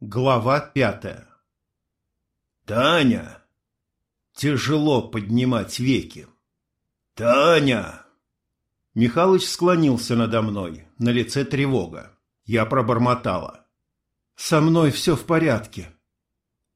Глава пятая «Таня!» Тяжело поднимать веки. «Таня!» Михалыч склонился надо мной, на лице тревога. Я пробормотала. «Со мной все в порядке».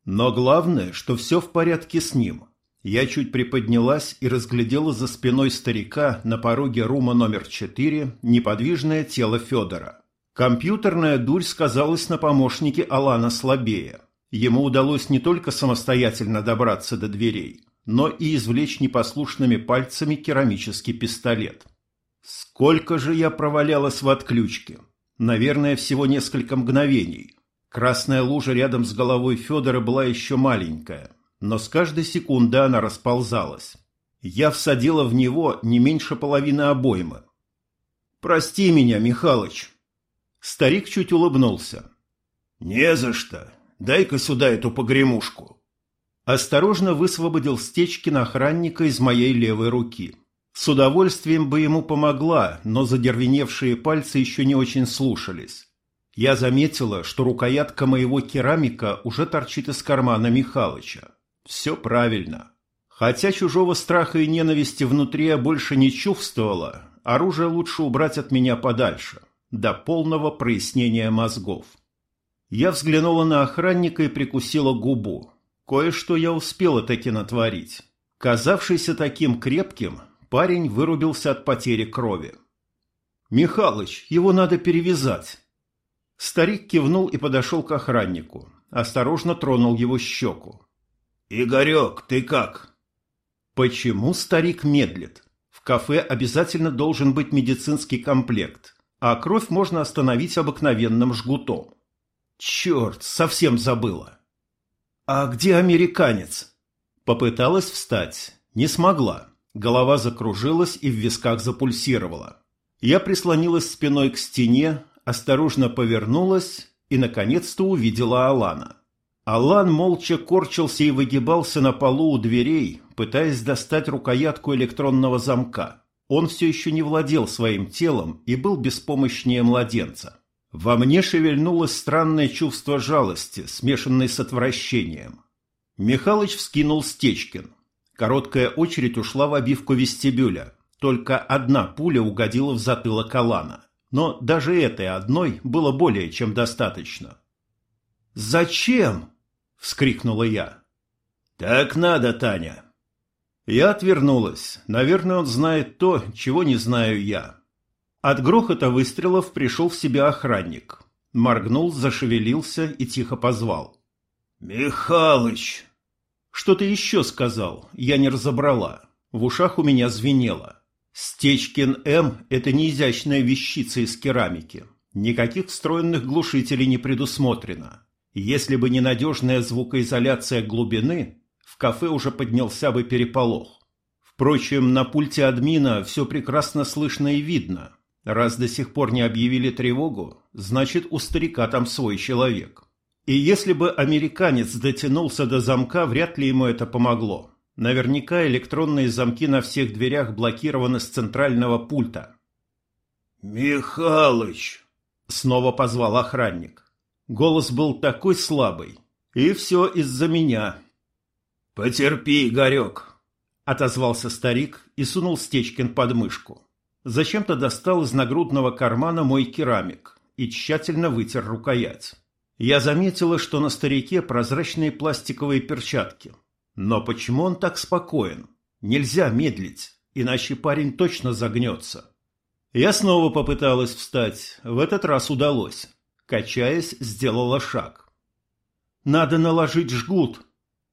Но главное, что все в порядке с ним. Я чуть приподнялась и разглядела за спиной старика на пороге рума номер четыре неподвижное тело Федора. Компьютерная дурь сказалась на помощнике Алана слабее. Ему удалось не только самостоятельно добраться до дверей, но и извлечь непослушными пальцами керамический пистолет. Сколько же я провалялась в отключке? Наверное, всего несколько мгновений. Красная лужа рядом с головой Федора была еще маленькая, но с каждой секунды она расползалась. Я всадила в него не меньше половины обоймы. «Прости меня, Михалыч!» Старик чуть улыбнулся. «Не за что. Дай-ка сюда эту погремушку». Осторожно высвободил Стечкина охранника из моей левой руки. С удовольствием бы ему помогла, но задервеневшие пальцы еще не очень слушались. Я заметила, что рукоятка моего керамика уже торчит из кармана Михалыча. Все правильно. Хотя чужого страха и ненависти внутри я больше не чувствовала, оружие лучше убрать от меня подальше, до полного прояснения мозгов. Я взглянула на охранника и прикусила губу. Кое-что я успела таки натворить. Казавшийся таким крепким, парень вырубился от потери крови. «Михалыч, его надо перевязать!» Старик кивнул и подошел к охраннику. Осторожно тронул его щеку. «Игорек, ты как?» Почему старик медлит? В кафе обязательно должен быть медицинский комплект, а кровь можно остановить обыкновенным жгутом. Черт, совсем забыла. А где американец? Попыталась встать, не смогла. Голова закружилась и в висках запульсировала. Я прислонилась спиной к стене, осторожно повернулась и, наконец-то, увидела Алана. Алан молча корчился и выгибался на полу у дверей, пытаясь достать рукоятку электронного замка. Он все еще не владел своим телом и был беспомощнее младенца. Во мне шевельнулось странное чувство жалости, смешанное с отвращением. Михалыч вскинул Стечкин. Короткая очередь ушла в обивку вестибюля. Только одна пуля угодила в затылок Алана. Но даже этой одной было более чем достаточно. «Зачем?» – вскрикнула я. «Так надо, Таня!» Я отвернулась. Наверное, он знает то, чего не знаю я. От грохота выстрелов пришел в себя охранник. Моргнул, зашевелился и тихо позвал. «Михалыч!» Что-то еще сказал, я не разобрала. В ушах у меня звенело. Стечкин М – это не изящная вещица из керамики. Никаких встроенных глушителей не предусмотрено. Если бы не надежная звукоизоляция глубины, в кафе уже поднялся бы переполох. Впрочем, на пульте админа все прекрасно слышно и видно. Раз до сих пор не объявили тревогу, значит у старика там свой человек. И если бы американец дотянулся до замка, вряд ли ему это помогло. Наверняка электронные замки на всех дверях блокированы с центрального пульта. «Михалыч!» — снова позвал охранник. Голос был такой слабый. И все из-за меня. «Потерпи, Игорек!» — отозвался старик и сунул Стечкин под мышку. Зачем-то достал из нагрудного кармана мой керамик и тщательно вытер рукоять. Я заметила, что на старике прозрачные пластиковые перчатки. Но почему он так спокоен? Нельзя медлить, иначе парень точно загнется. Я снова попыталась встать, в этот раз удалось. Качаясь, сделала шаг. «Надо наложить жгут».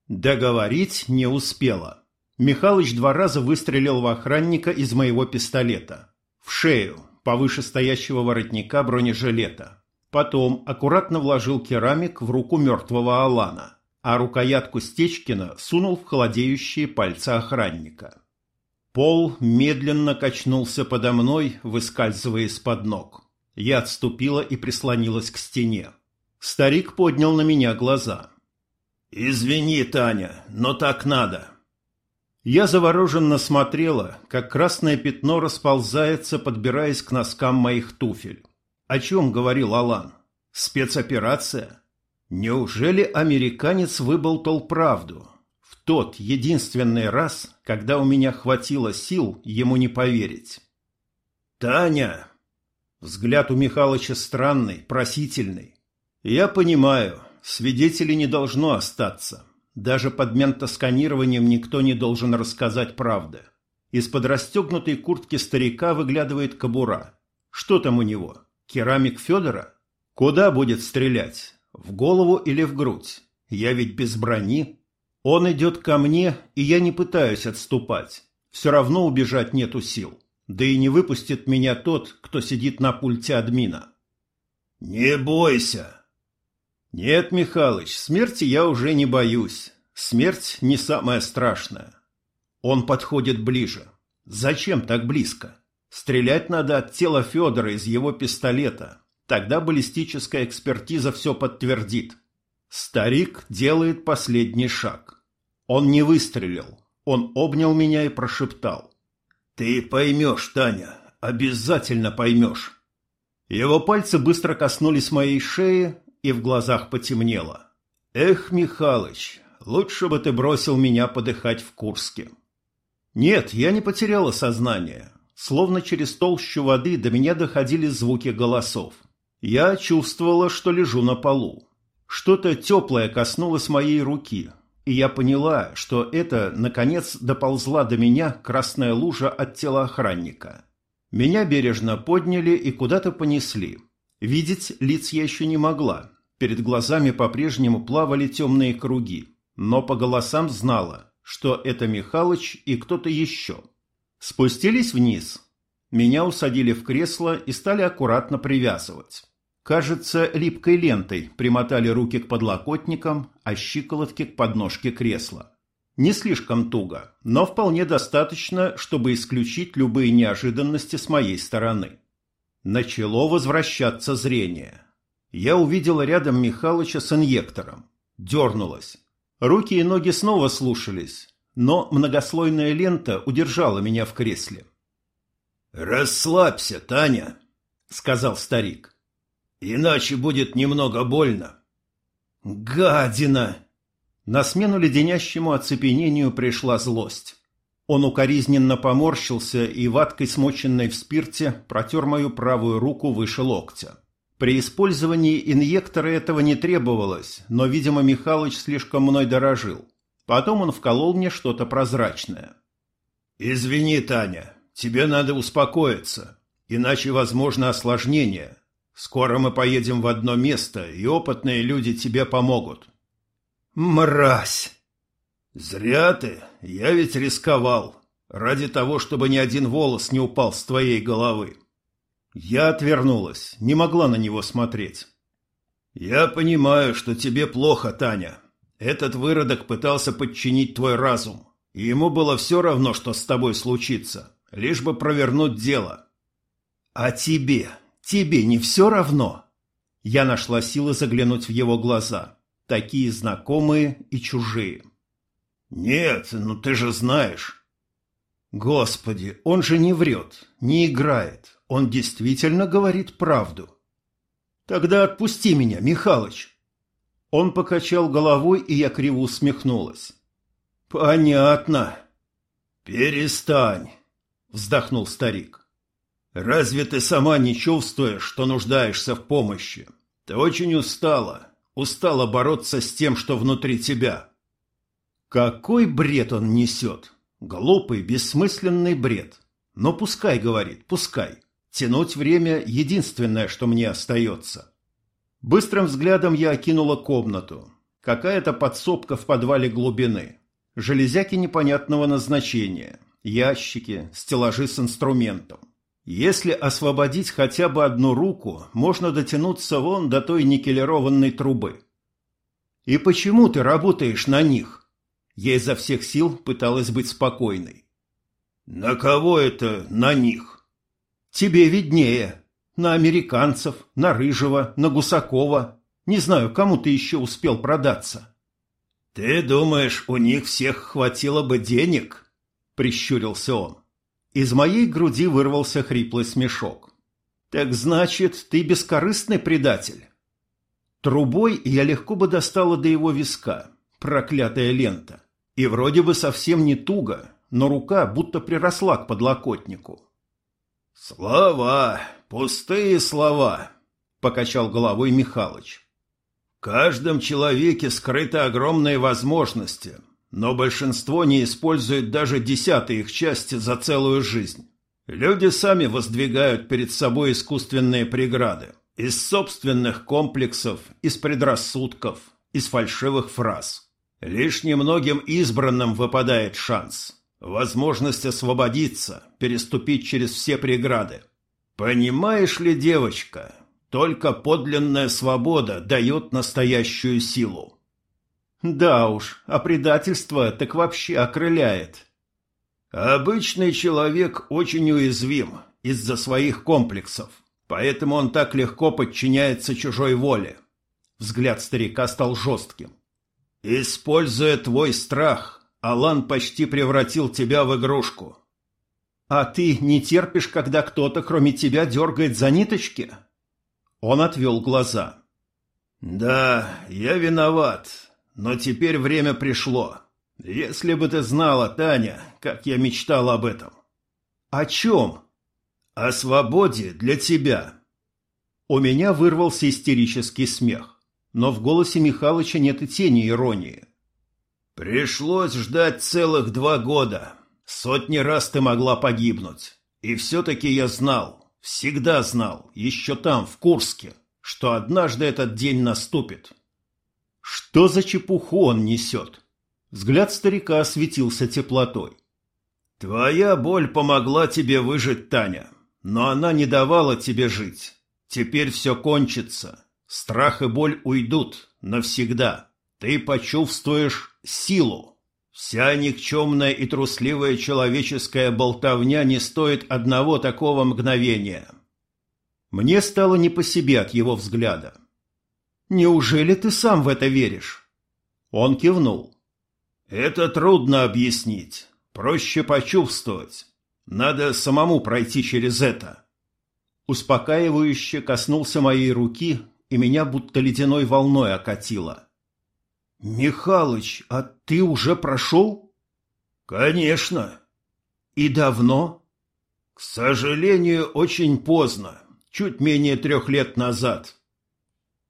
Договорить не успела. Михалыч два раза выстрелил в охранника из моего пистолета. В шею, повыше стоящего воротника бронежилета. Потом аккуратно вложил керамик в руку мертвого Алана а рукоятку Стечкина сунул в холодеющие пальцы охранника. Пол медленно качнулся подо мной, выскальзывая из-под ног. Я отступила и прислонилась к стене. Старик поднял на меня глаза. «Извини, Таня, но так надо». Я завороженно смотрела, как красное пятно расползается, подбираясь к носкам моих туфель. О чем говорил Алан? Спецоперация? Неужели американец выболтал правду? В тот единственный раз, когда у меня хватило сил ему не поверить. «Таня!» Взгляд у Михалыча странный, просительный. «Я понимаю, свидетелей не должно остаться. Даже под ментосканированием никто не должен рассказать правды. Из-под расстегнутой куртки старика выглядывает кобура. Что там у него? Керамик Федора? Куда будет стрелять? В голову или в грудь? Я ведь без брони. Он идет ко мне, и я не пытаюсь отступать. Все равно убежать нету сил. Да и не выпустит меня тот, кто сидит на пульте админа. «Не бойся!» «Нет, Михалыч, смерти я уже не боюсь. Смерть не самая страшная. Он подходит ближе. Зачем так близко? Стрелять надо от тела Федора из его пистолета. Тогда баллистическая экспертиза все подтвердит. Старик делает последний шаг. Он не выстрелил. Он обнял меня и прошептал. «Ты поймешь, Таня, обязательно поймешь». Его пальцы быстро коснулись моей шеи, и в глазах потемнело. «Эх, Михалыч, лучше бы ты бросил меня подыхать в Курске». Нет, я не потеряла сознание. Словно через толщу воды до меня доходили звуки голосов. Я чувствовала, что лежу на полу. Что-то теплое коснулось моей руки, и я поняла, что это, наконец, доползла до меня красная лужа от тела охранника. Меня бережно подняли и куда-то понесли. Видеть лиц я еще не могла. Перед глазами по-прежнему плавали темные круги, но по голосам знала, что это Михалыч и кто-то еще. Спустились вниз. Меня усадили в кресло и стали аккуратно привязывать. Кажется, липкой лентой примотали руки к подлокотникам, а щиколотки к подножке кресла. Не слишком туго, но вполне достаточно, чтобы исключить любые неожиданности с моей стороны. Начало возвращаться зрение. Я увидела рядом Михалыча с инъектором. Дернулась. Руки и ноги снова слушались, но многослойная лента удержала меня в кресле. «Расслабься, Таня», — сказал старик. «Иначе будет немного больно». «Гадина!» На смену леденящему оцепенению пришла злость. Он укоризненно поморщился и ваткой, смоченной в спирте, протер мою правую руку выше локтя. При использовании инъектора этого не требовалось, но, видимо, Михалыч слишком мной дорожил. Потом он вколол мне что-то прозрачное. «Извини, Таня, тебе надо успокоиться, иначе возможно осложнение. Скоро мы поедем в одно место, и опытные люди тебе помогут». «Мразь!» «Зря ты, я ведь рисковал, ради того, чтобы ни один волос не упал с твоей головы». Я отвернулась, не могла на него смотреть. «Я понимаю, что тебе плохо, Таня. Этот выродок пытался подчинить твой разум, и ему было все равно, что с тобой случится, лишь бы провернуть дело». «А тебе? Тебе не все равно?» Я нашла силы заглянуть в его глаза, такие знакомые и чужие. «Нет, ну ты же знаешь». «Господи, он же не врет, не играет, он действительно говорит правду. Тогда отпусти меня, Михалыч. Он покачал головой, и я криво усмехнулась. Понятно. Перестань, вздохнул старик. Разве ты сама не чувствуешь, что нуждаешься в помощи? Ты очень устала, устала бороться с тем, что внутри тебя. Какой бред он несет! Глупый, бессмысленный бред. Но пускай, говорит, пускай. Тянуть время – единственное, что мне остается. Быстрым взглядом я окинула комнату. Какая-то подсобка в подвале глубины. Железяки непонятного назначения. Ящики, стеллажи с инструментом. Если освободить хотя бы одну руку, можно дотянуться вон до той никелированной трубы. «И почему ты работаешь на них?» Я изо всех сил пыталась быть спокойной. «На кого это «на них»?» Тебе виднее. На американцев, на Рыжего, на Гусакова. Не знаю, кому ты еще успел продаться. Ты думаешь, у них всех хватило бы денег? Прищурился он. Из моей груди вырвался хриплый смешок. Так значит, ты бескорыстный предатель? Трубой я легко бы достала до его виска, проклятая лента. И вроде бы совсем не туго, но рука будто приросла к подлокотнику. «Слова, пустые слова», — покачал головой Михалыч. «В каждом человеке скрыты огромные возможности, но большинство не использует даже десятой их части за целую жизнь. Люди сами воздвигают перед собой искусственные преграды из собственных комплексов, из предрассудков, из фальшивых фраз. Лишь немногим избранным выпадает шанс, возможность освободиться, переступить через все преграды. Понимаешь ли, девочка, только подлинная свобода дает настоящую силу. Да уж, а предательство так вообще окрыляет. Обычный человек очень уязвим из-за своих комплексов, поэтому он так легко подчиняется чужой воле. Взгляд старика стал жестким. Используя твой страх, Алан почти превратил тебя в игрушку. А ты не терпишь, когда кто-то, кроме тебя, дергает за ниточки? Он отвел глаза. Да, я виноват, но теперь время пришло. Если бы ты знала, Таня, как я мечтал об этом. О чем? О свободе для тебя. У меня вырвался истерический смех но в голосе Михалыча нет и тени иронии. «Пришлось ждать целых два года. Сотни раз ты могла погибнуть. И все-таки я знал, всегда знал, еще там, в Курске, что однажды этот день наступит». «Что за чепуху он несет?» Взгляд старика осветился теплотой. «Твоя боль помогла тебе выжить, Таня, но она не давала тебе жить. Теперь все кончится, Страх и боль уйдут навсегда. Ты почувствуешь силу. Вся никчемная и трусливая человеческая болтовня не стоит одного такого мгновения. Мне стало не по себе от его взгляда. «Неужели ты сам в это веришь?» Он кивнул. «Это трудно объяснить. Проще почувствовать. Надо самому пройти через это». Успокаивающе коснулся моей руки и меня будто ледяной волной окатило. «Михалыч, а ты уже прошел?» «Конечно». «И давно?» «К сожалению, очень поздно, чуть менее трех лет назад».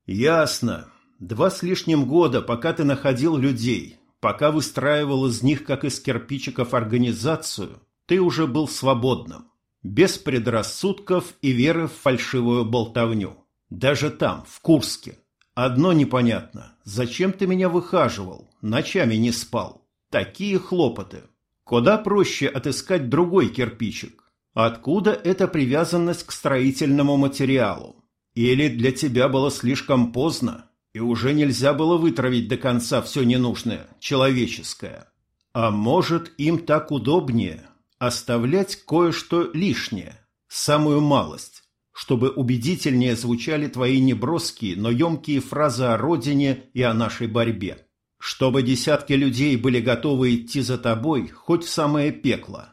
«Ясно. Два с лишним года, пока ты находил людей, пока выстраивал из них, как из кирпичиков, организацию, ты уже был свободным, без предрассудков и веры в фальшивую болтовню. Даже там, в Курске. Одно непонятно. Зачем ты меня выхаживал? Ночами не спал. Такие хлопоты. Куда проще отыскать другой кирпичик? Откуда эта привязанность к строительному материалу? Или для тебя было слишком поздно, и уже нельзя было вытравить до конца все ненужное, человеческое? А может, им так удобнее оставлять кое-что лишнее, самую малость, чтобы убедительнее звучали твои неброские, но емкие фразы о родине и о нашей борьбе. Чтобы десятки людей были готовы идти за тобой хоть в самое пекло.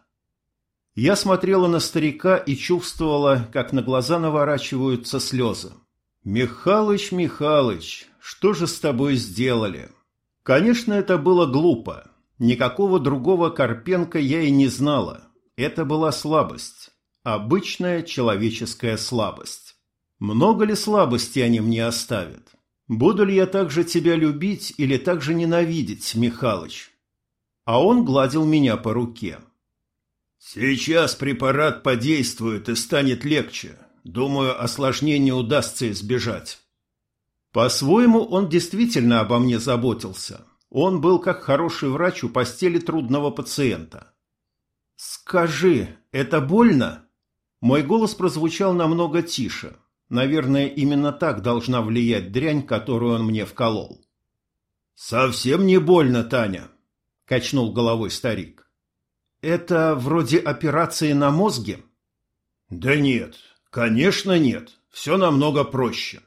Я смотрела на старика и чувствовала, как на глаза наворачиваются слезы. «Михалыч, Михалыч, что же с тобой сделали?» Конечно, это было глупо. Никакого другого Карпенко я и не знала. Это была слабость. Обычная человеческая слабость. Много ли слабости они мне оставят? Буду ли я так же тебя любить или так же ненавидеть, Михалыч? А он гладил меня по руке. Сейчас препарат подействует и станет легче. Думаю, осложнений удастся избежать. По-своему, он действительно обо мне заботился. Он был как хороший врач у постели трудного пациента. «Скажи, это больно?» Мой голос прозвучал намного тише. Наверное, именно так должна влиять дрянь, которую он мне вколол. «Совсем не больно, Таня», — качнул головой старик. «Это вроде операции на мозге?» «Да нет, конечно нет. Все намного проще».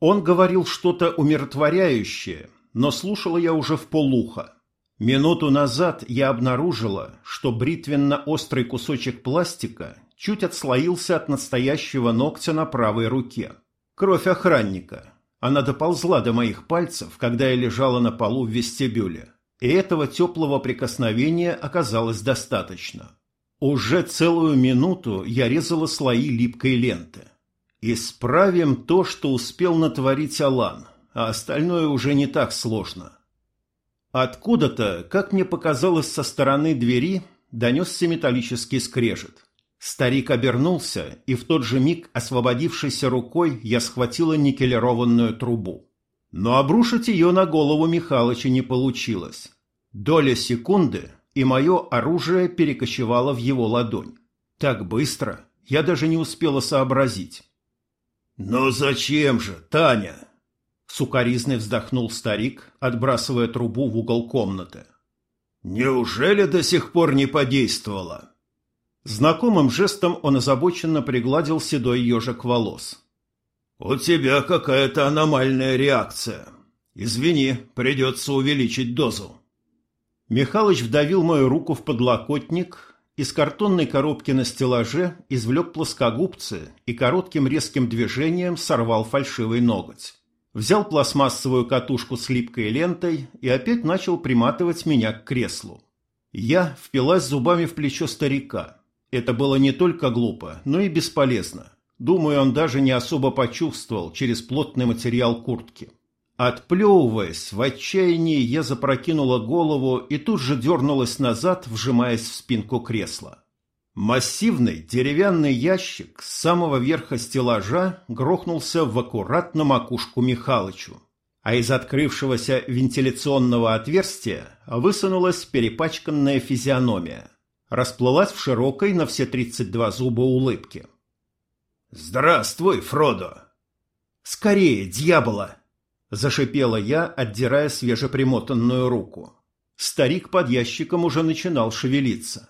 Он говорил что-то умиротворяющее, но слушала я уже в полуха. Минуту назад я обнаружила, что бритвенно-острый кусочек пластика чуть отслоился от настоящего ногтя на правой руке. Кровь охранника. Она доползла до моих пальцев, когда я лежала на полу в вестибюле, и этого теплого прикосновения оказалось достаточно. Уже целую минуту я резала слои липкой ленты. Исправим то, что успел натворить Алан, а остальное уже не так сложно. Откуда-то, как мне показалось со стороны двери, донесся металлический скрежет. Старик обернулся, и в тот же миг, освободившейся рукой, я схватила никелированную трубу. Но обрушить ее на голову Михалыча не получилось. Доля секунды, и мое оружие перекочевало в его ладонь. Так быстро, я даже не успела сообразить. «Но зачем же, Таня?» Сукаризный вздохнул старик, отбрасывая трубу в угол комнаты. «Неужели до сих пор не подействовало?» Знакомым жестом он озабоченно пригладил седой ежик волос. «У тебя какая-то аномальная реакция. Извини, придется увеличить дозу». Михалыч вдавил мою руку в подлокотник, из картонной коробки на стеллаже извлек плоскогубцы и коротким резким движением сорвал фальшивый ноготь. Взял пластмассовую катушку с липкой лентой и опять начал приматывать меня к креслу. Я впилась зубами в плечо старика. Это было не только глупо, но и бесполезно. Думаю, он даже не особо почувствовал через плотный материал куртки. Отплевываясь, в отчаянии я запрокинула голову и тут же дернулась назад, вжимаясь в спинку кресла. Массивный деревянный ящик с самого верха стеллажа грохнулся в аккуратно макушку Михалычу, а из открывшегося вентиляционного отверстия высунулась перепачканная физиономия расплылась в широкой на все 32 зуба улыбке. «Здравствуй, Фродо!» «Скорее, дьявола!» – зашипела я, отдирая свежепримотанную руку. Старик под ящиком уже начинал шевелиться.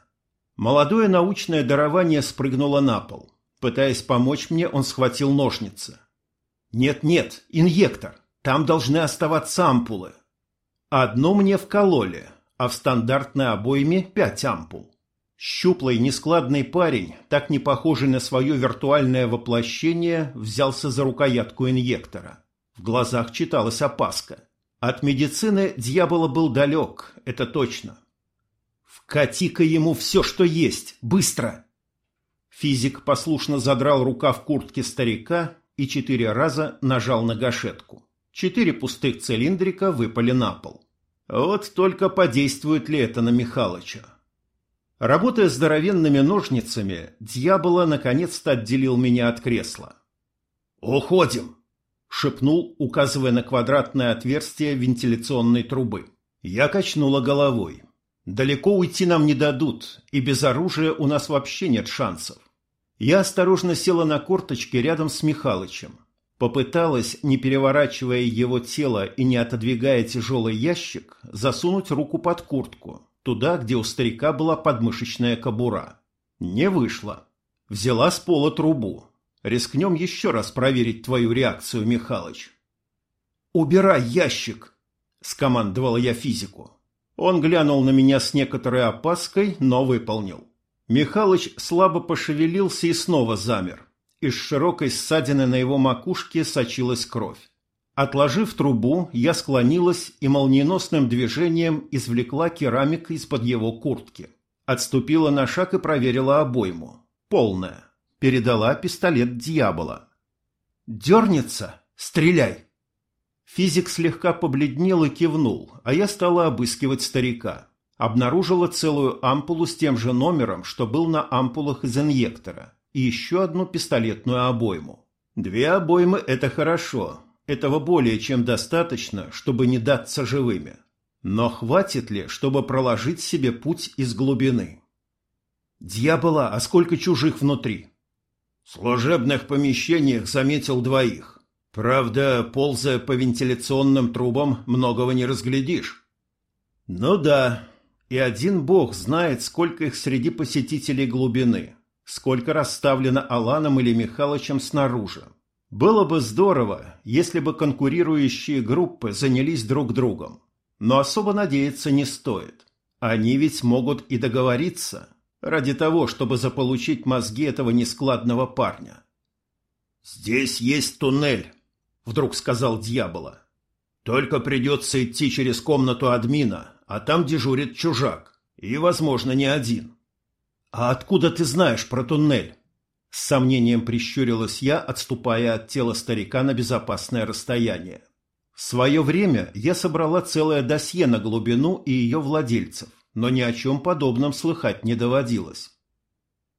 Молодое научное дарование спрыгнуло на пол. Пытаясь помочь мне, он схватил ножницы. «Нет-нет, инъектор. Там должны оставаться ампулы. Одну мне вкололи, а в стандартной обойме пять ампул. Щуплый, нескладный парень, так не похожий на свое виртуальное воплощение, взялся за рукоятку инъектора. В глазах читалась опаска. От медицины дьявола был далек, это точно. «Вкати-ка ему все, что есть! Быстро!» Физик послушно задрал рукав куртки старика и четыре раза нажал на гашетку. Четыре пустых цилиндрика выпали на пол. Вот только подействует ли это на Михалыча? Работая здоровенными ножницами, дьявола наконец-то отделил меня от кресла. «Уходим!» — шепнул, указывая на квадратное отверстие вентиляционной трубы. Я качнула головой. «Далеко уйти нам не дадут, и без оружия у нас вообще нет шансов». Я осторожно села на корточки рядом с Михалычем. Попыталась, не переворачивая его тело и не отодвигая тяжелый ящик, засунуть руку под куртку, туда, где у старика была подмышечная кобура. Не вышло. Взяла с пола трубу. Рискнем еще раз проверить твою реакцию, Михалыч. «Убирай ящик!» – скомандовала я физику. Он глянул на меня с некоторой опаской, но выполнил. Михалыч слабо пошевелился и снова замер. Из широкой ссадины на его макушке сочилась кровь. Отложив трубу, я склонилась и молниеносным движением извлекла керамик из-под его куртки. Отступила на шаг и проверила обойму. Полная. Передала пистолет дьявола. «Дернется? Стреляй!» Физик слегка побледнел и кивнул, а я стала обыскивать старика. Обнаружила целую ампулу с тем же номером, что был на ампулах из инъектора, и еще одну пистолетную обойму. Две обоймы – это хорошо, этого более чем достаточно, чтобы не даться живыми. Но хватит ли, чтобы проложить себе путь из глубины? Дьявола, а сколько чужих внутри? В служебных помещениях заметил двоих. Правда, ползая по вентиляционным трубам, многого не разглядишь. Ну да, и один бог знает, сколько их среди посетителей глубины, сколько расставлено Аланом или Михалычем снаружи. Было бы здорово, если бы конкурирующие группы занялись друг другом. Но особо надеяться не стоит. Они ведь могут и договориться ради того, чтобы заполучить мозги этого нескладного парня. «Здесь есть туннель», — вдруг сказал дьявола. Только придется идти через комнату админа, а там дежурит чужак. И, возможно, не один. А откуда ты знаешь про туннель? С сомнением прищурилась я, отступая от тела старика на безопасное расстояние. В свое время я собрала целое досье на глубину и ее владельцев, но ни о чем подобном слыхать не доводилось.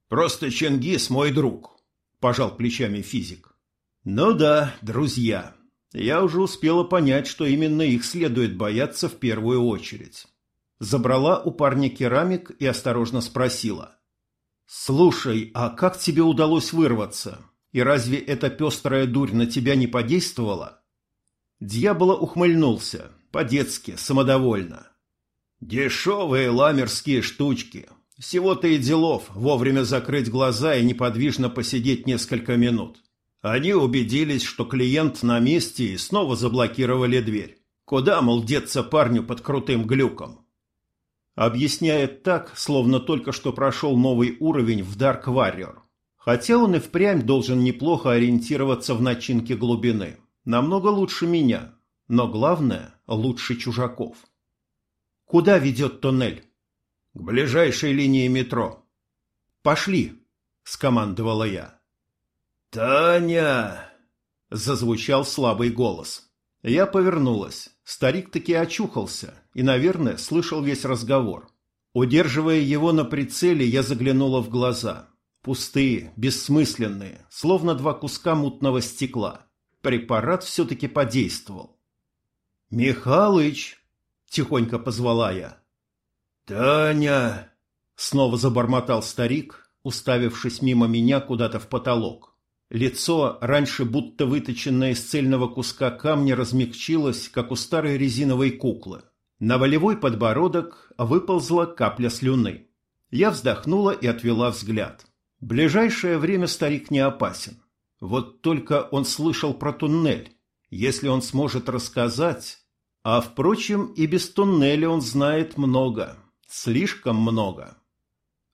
«Просто Чингис мой друг», – пожал плечами физик. «Ну да, друзья. Я уже успела понять, что именно их следует бояться в первую очередь». Забрала у парня керамик и осторожно спросила. «Слушай, а как тебе удалось вырваться? И разве эта пестрая дурь на тебя не подействовала?» Дьявола ухмыльнулся, по-детски, самодовольно. «Дешевые ламерские штучки. Всего-то и делов вовремя закрыть глаза и неподвижно посидеть несколько минут. Они убедились, что клиент на месте и снова заблокировали дверь. Куда, мол, деться парню под крутым глюком?» Объясняет так, словно только что прошел новый уровень в Dark Warrior. Хотя он и впрямь должен неплохо ориентироваться в начинке глубины. Намного лучше меня. Но главное, лучше чужаков. Куда ведет туннель? К ближайшей линии метро. Пошли, скомандовала я. Таня! Зазвучал слабый голос. Я повернулась. Старик таки очухался и, наверное, слышал весь разговор. Удерживая его на прицеле, я заглянула в глаза. Пустые, бессмысленные, словно два куска мутного стекла. Препарат все-таки подействовал. «Михалыч!» – тихонько позвала я. «Таня!» – снова забормотал старик, уставившись мимо меня куда-то в потолок. Лицо, раньше будто выточенное из цельного куска камня, размягчилось, как у старой резиновой куклы. На волевой подбородок выползла капля слюны. Я вздохнула и отвела взгляд. Ближайшее время старик не опасен. Вот только он слышал про туннель. Если он сможет рассказать... А, впрочем, и без туннеля он знает много. Слишком много.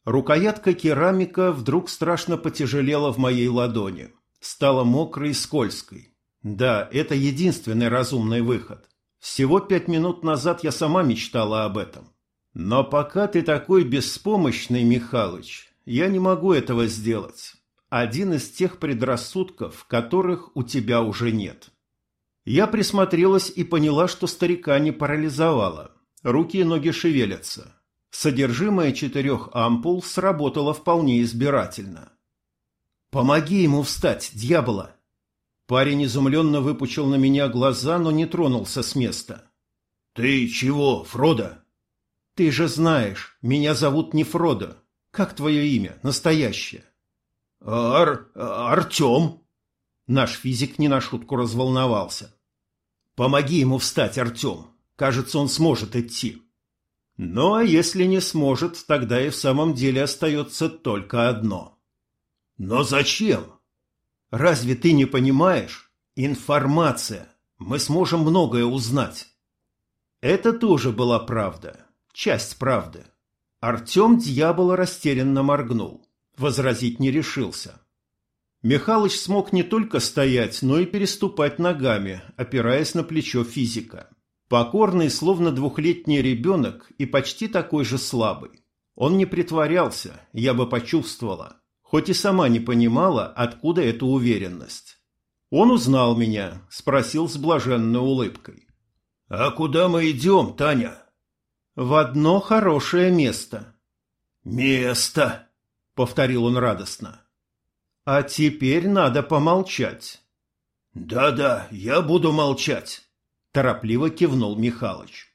Рукоятка керамика вдруг страшно потяжелела в моей ладони. Стала мокрой и скользкой. Да, это единственный разумный выход. Всего пять минут назад я сама мечтала об этом. Но пока ты такой беспомощный, Михалыч, я не могу этого сделать. Один из тех предрассудков, которых у тебя уже нет. Я присмотрелась и поняла, что старика не парализовало. Руки и ноги шевелятся. Содержимое четырех ампул сработало вполне избирательно. «Помоги ему встать, дьявола!» Парень изумленно выпучил на меня глаза, но не тронулся с места. «Ты чего, Фродо?» «Ты же знаешь, меня зовут не Фродо. Как твое имя, настоящее?» «Ар... Артем!» Наш физик не на шутку разволновался. «Помоги ему встать, Артем. Кажется, он сможет идти». А если не сможет, тогда и в самом деле остается только одно. Но зачем? Разве ты не понимаешь? Информация. Мы сможем многое узнать. Это тоже была правда. Часть правды. Артем дьявола растерянно моргнул. Возразить не решился. Михалыч смог не только стоять, но и переступать ногами, опираясь на плечо физика. Покорный, словно двухлетний ребенок и почти такой же слабый. Он не притворялся, я бы почувствовала, хоть и сама не понимала, откуда эта уверенность. Он узнал меня, спросил с блаженной улыбкой. «А куда мы идем, Таня?» «В одно хорошее место». «Место!» — повторил он радостно. «А теперь надо помолчать». «Да-да, я буду молчать». Торопливо кивнул Михалыч.